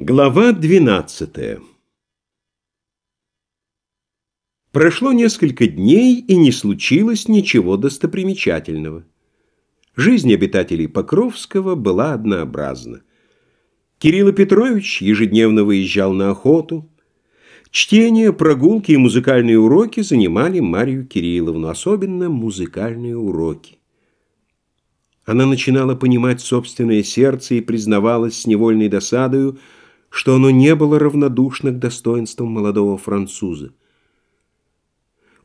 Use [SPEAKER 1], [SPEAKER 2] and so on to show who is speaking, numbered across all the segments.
[SPEAKER 1] Глава 12 Прошло несколько дней, и не случилось ничего достопримечательного. Жизнь обитателей Покровского была однообразна. Кирилл Петрович ежедневно выезжал на охоту. Чтение, прогулки и музыкальные уроки занимали Марию Кирилловну, особенно музыкальные уроки. Она начинала понимать собственное сердце и признавалась с невольной досадою, что оно не было равнодушно к достоинствам молодого француза.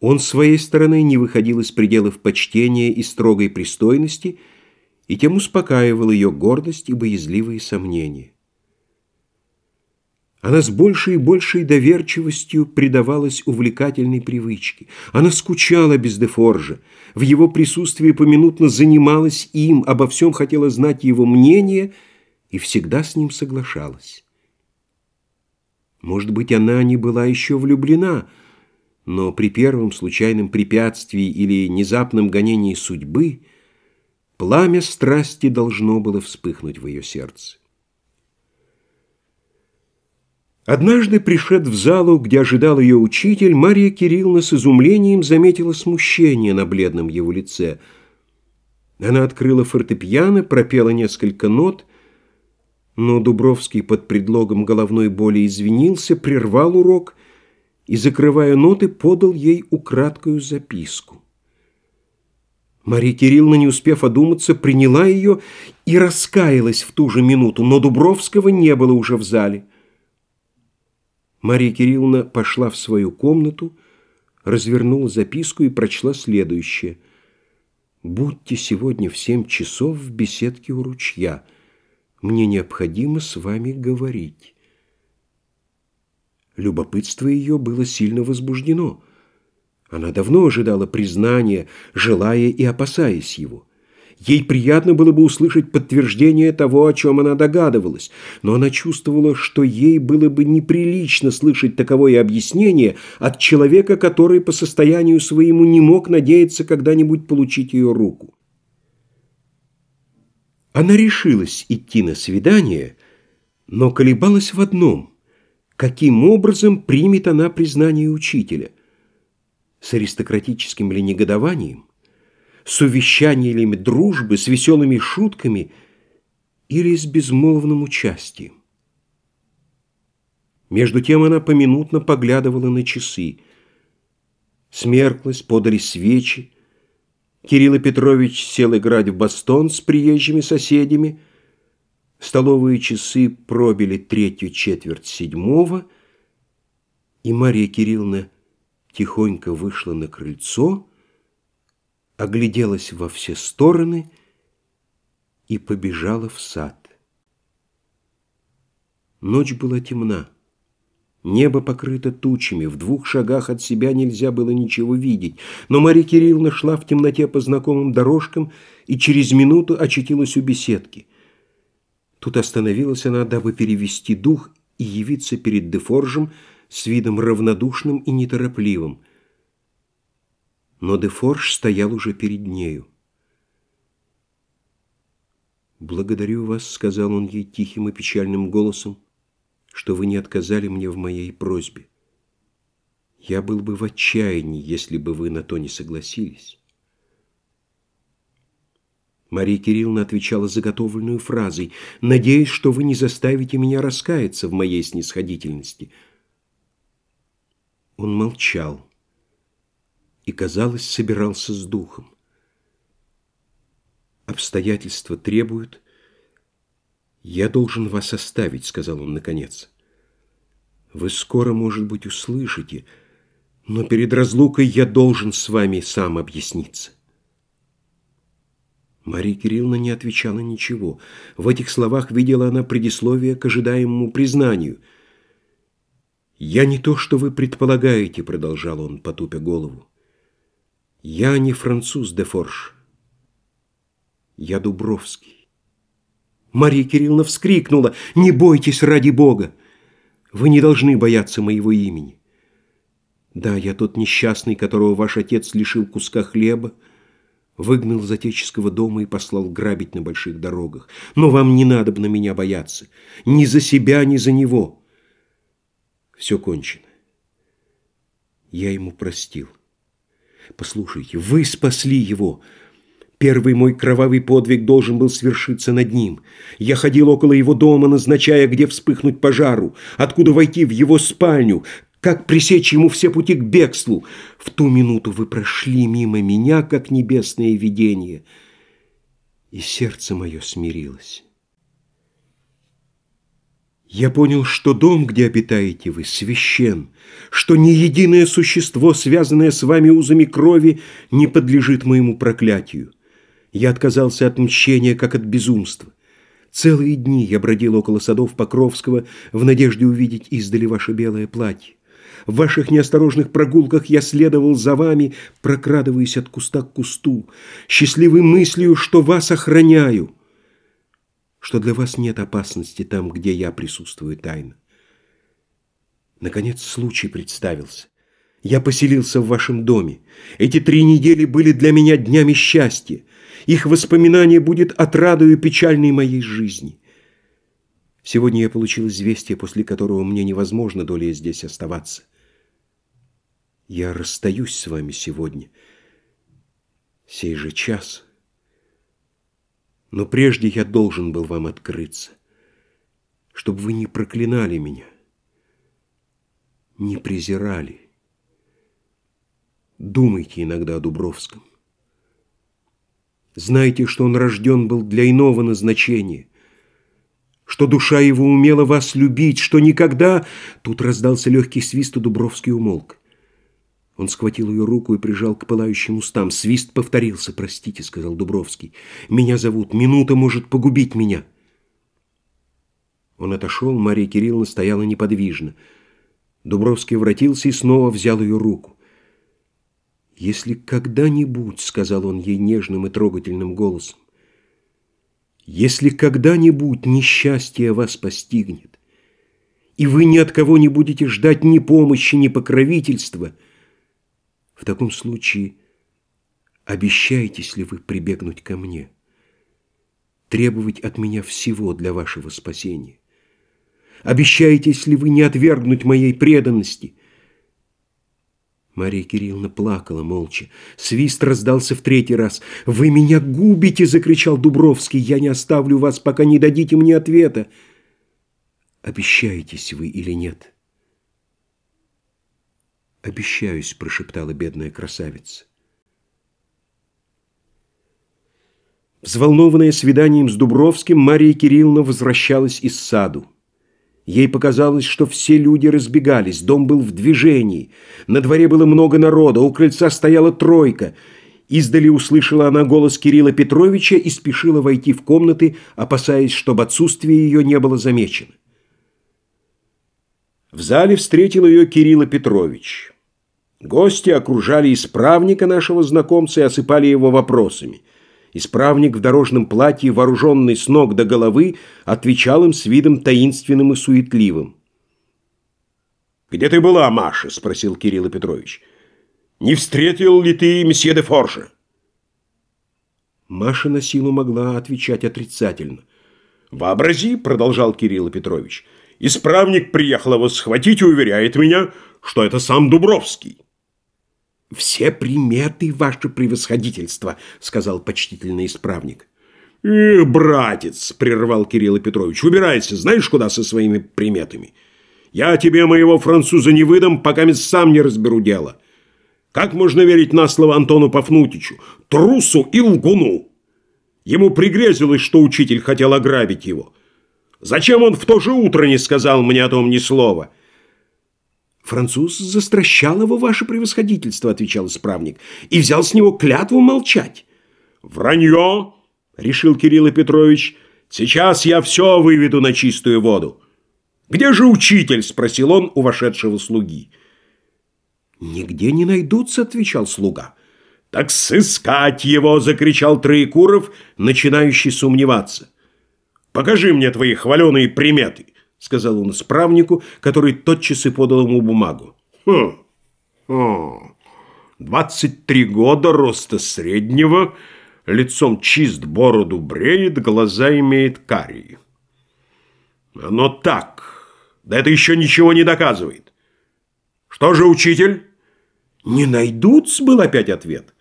[SPEAKER 1] Он с своей стороны не выходил из пределов почтения и строгой пристойности и тем успокаивал ее гордость и боязливые сомнения. Она с большей и большей доверчивостью предавалась увлекательной привычке. Она скучала без Дефоржа, в его присутствии поминутно занималась им, обо всем хотела знать его мнение и всегда с ним соглашалась. Может быть, она не была еще влюблена, но при первом случайном препятствии или внезапном гонении судьбы пламя страсти должно было вспыхнуть в ее сердце. Однажды, пришед в залу, где ожидал ее учитель, Мария Кирилловна с изумлением заметила смущение на бледном его лице. Она открыла фортепиано, пропела несколько нот но Дубровский под предлогом головной боли извинился, прервал урок и, закрывая ноты, подал ей украдкую записку. Мария Кирилловна, не успев одуматься, приняла ее и раскаялась в ту же минуту, но Дубровского не было уже в зале. Мария Кирилловна пошла в свою комнату, развернула записку и прочла следующее. «Будьте сегодня в семь часов в беседке у ручья». Мне необходимо с вами говорить». Любопытство ее было сильно возбуждено. Она давно ожидала признания, желая и опасаясь его. Ей приятно было бы услышать подтверждение того, о чем она догадывалась, но она чувствовала, что ей было бы неприлично слышать таковое объяснение от человека, который по состоянию своему не мог надеяться когда-нибудь получить ее руку. Она решилась идти на свидание, но колебалась в одном – каким образом примет она признание учителя? С аристократическим ли негодованием? С увещаниями дружбы, с веселыми шутками или с безмолвным участием? Между тем она поминутно поглядывала на часы. Смерклась, подали свечи, Кирилл Петрович сел играть в бастон с приезжими соседями. Столовые часы пробили третью четверть седьмого, и Мария Кирилловна тихонько вышла на крыльцо, огляделась во все стороны и побежала в сад. Ночь была темна. Небо покрыто тучами, в двух шагах от себя нельзя было ничего видеть, но Мария Кирилловна шла в темноте по знакомым дорожкам и через минуту очутилась у беседки. Тут остановилась она, дабы перевести дух и явиться перед Дефоржем с видом равнодушным и неторопливым. Но Дефорж стоял уже перед нею. «Благодарю вас», — сказал он ей тихим и печальным голосом что вы не отказали мне в моей просьбе. Я был бы в отчаянии, если бы вы на то не согласились. Мария Кирилловна отвечала заготовленную фразой, «Надеюсь, что вы не заставите меня раскаяться в моей снисходительности». Он молчал и, казалось, собирался с духом. Обстоятельства требуют, «Я должен вас оставить», — сказал он наконец. «Вы скоро, может быть, услышите, но перед разлукой я должен с вами сам объясниться». Мария Кирилловна не отвечала ничего. В этих словах видела она предисловие к ожидаемому признанию. «Я не то, что вы предполагаете», — продолжал он, потупя голову. «Я не француз де Форш. Я Дубровский. Мария Кирилловна вскрикнула. «Не бойтесь, ради Бога! Вы не должны бояться моего имени. Да, я тот несчастный, которого ваш отец лишил куска хлеба. Выгнал из отеческого дома и послал грабить на больших дорогах. Но вам не надо на меня бояться. Ни за себя, ни за него. Все кончено. Я ему простил. Послушайте, вы спасли его. Первый мой кровавый подвиг должен был свершиться над ним. Я ходил около его дома, назначая, где вспыхнуть пожару, откуда войти в его спальню, как пресечь ему все пути к бегству? В ту минуту вы прошли мимо меня, как небесное видение, и сердце мое смирилось. Я понял, что дом, где обитаете вы, священ, что ни единое существо, связанное с вами узами крови, не подлежит моему проклятию. Я отказался от мщения, как от безумства. Целые дни я бродил около садов Покровского в надежде увидеть издали ваше белое платье. В ваших неосторожных прогулках я следовал за вами, прокрадываясь от куста к кусту, счастливой мыслью, что вас охраняю, что для вас нет опасности там, где я присутствую тайно. Наконец случай представился. Я поселился в вашем доме. Эти три недели были для меня днями счастья. Их воспоминание будет отрадою печальной моей жизни. Сегодня я получил известие, после которого мне невозможно долей здесь оставаться. Я расстаюсь с вами сегодня, сей же час. Но прежде я должен был вам открыться, чтобы вы не проклинали меня, не презирали. Думайте иногда о Дубровском. Знайте, что он рожден был для иного назначения, что душа его умела вас любить, что никогда... Тут раздался легкий свист, и Дубровский умолк. Он схватил ее руку и прижал к пылающим устам. Свист повторился. «Простите», — сказал Дубровский. «Меня зовут. Минута может погубить меня». Он отошел, Мария Кирилловна стояла неподвижно. Дубровский вратился и снова взял ее руку. «Если когда-нибудь», — сказал он ей нежным и трогательным голосом, «если когда-нибудь несчастье вас постигнет, и вы ни от кого не будете ждать ни помощи, ни покровительства, — в таком случае обещаетесь ли вы прибегнуть ко мне, требовать от меня всего для вашего спасения? Обещаетесь ли вы не отвергнуть моей преданности? Мария Кирилловна плакала молча. Свист раздался в третий раз. «Вы меня губите!» — закричал Дубровский. «Я не оставлю вас, пока не дадите мне ответа!» Обещаетесь вы или нет?» «Обещаюсь», — прошептала бедная красавица. Взволнованная свиданием с Дубровским, Мария Кирилловна возвращалась из саду. Ей показалось, что все люди разбегались, дом был в движении, на дворе было много народа, у крыльца стояла тройка. Издали услышала она голос Кирилла Петровича и спешила войти в комнаты, опасаясь, чтобы отсутствие ее не было замечено. В зале встретил ее Кирилл Петрович. Гости окружали исправника нашего знакомца и осыпали его вопросами. Исправник в дорожном платье, вооруженный с ног до головы, отвечал им с видом таинственным и суетливым. «Где ты была, Маша?» – спросил Кирилл Петрович. «Не встретил ли ты месье де Форжа?» Маша на силу могла отвечать отрицательно. «Вообрази», – продолжал Кирилл Петрович, – Исправник приехал его схватить и уверяет меня, что это сам Дубровский. «Все приметы, ваше превосходительство», — сказал почтительный исправник. «Эх, братец», — прервал Кирилл Петрович, — «убирайся, знаешь, куда со своими приметами? Я тебе моего француза не выдам, пока сам не разберу дело. Как можно верить на слово Антону Пафнутичу, трусу и лгуну? Ему пригрезилось, что учитель хотел ограбить его». Зачем он в то же утро не сказал мне о том ни слова?» «Француз застращал его, ваше превосходительство», — отвечал исправник, «и взял с него клятву молчать». «Вранье!» — решил Кирилл Петрович. «Сейчас я все выведу на чистую воду». «Где же учитель?» — спросил он у вошедшего слуги. «Нигде не найдутся», — отвечал слуга. «Так сыскать его!» — закричал Троекуров, начинающий сомневаться. «Покажи мне твои хваленые приметы», — сказал он исправнику, который тотчас и подал ему бумагу. «Хм, о, 23 года, роста среднего, лицом чист, бороду бреет, глаза имеет карие. Оно так, да это еще ничего не доказывает. Что же, учитель? Не найдутся, был опять ответ.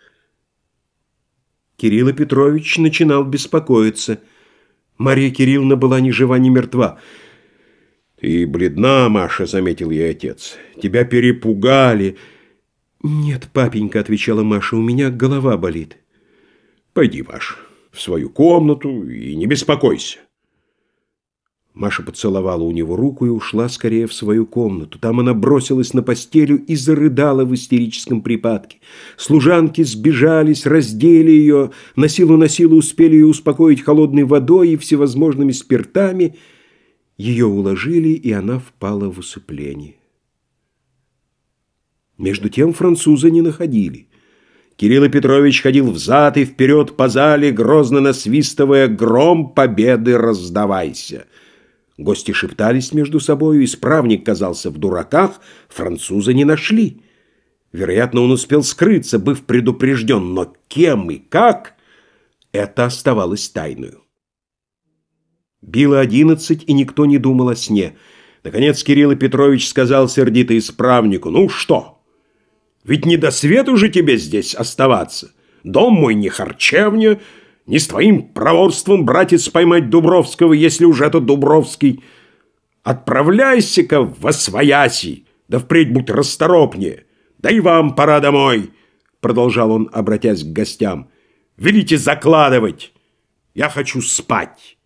[SPEAKER 1] Кирилл Петрович начинал беспокоиться. Мария Кирилловна была ни жива, ни мертва. «Ты бледна, Маша», — заметил ей отец. «Тебя перепугали». «Нет, папенька», — отвечала Маша, — «у меня голова болит». «Пойди, Маша, в свою комнату и не беспокойся». Маша поцеловала у него руку и ушла скорее в свою комнату. Там она бросилась на постелю и зарыдала в истерическом припадке. Служанки сбежались, раздели ее, на силу на силу успели ее успокоить холодной водой и всевозможными спиртами. Ее уложили, и она впала в усыпление. Между тем француза не находили. Кирилл Петрович ходил взад и вперед по зале, грозно насвистывая «Гром победы раздавайся!» Гости шептались между собою, исправник казался в дураках, француза не нашли. Вероятно, он успел скрыться, быв предупрежден, но кем и как – это оставалось тайную. Било одиннадцать, и никто не думал о сне. Наконец Кирилл Петрович сказал сердито исправнику, «Ну что, ведь не до свету же тебе здесь оставаться. Дом мой не харчевня, не с твоим проворством, братец, поймать Дубровского, если уж это Дубровский. Отправляйся-ка во свояси, да впредь будь расторопнее. Да и вам пора домой, продолжал он, обратясь к гостям. Велите закладывать, я хочу спать.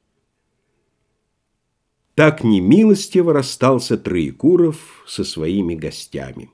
[SPEAKER 1] Так немилостиво расстался Троекуров со своими гостями.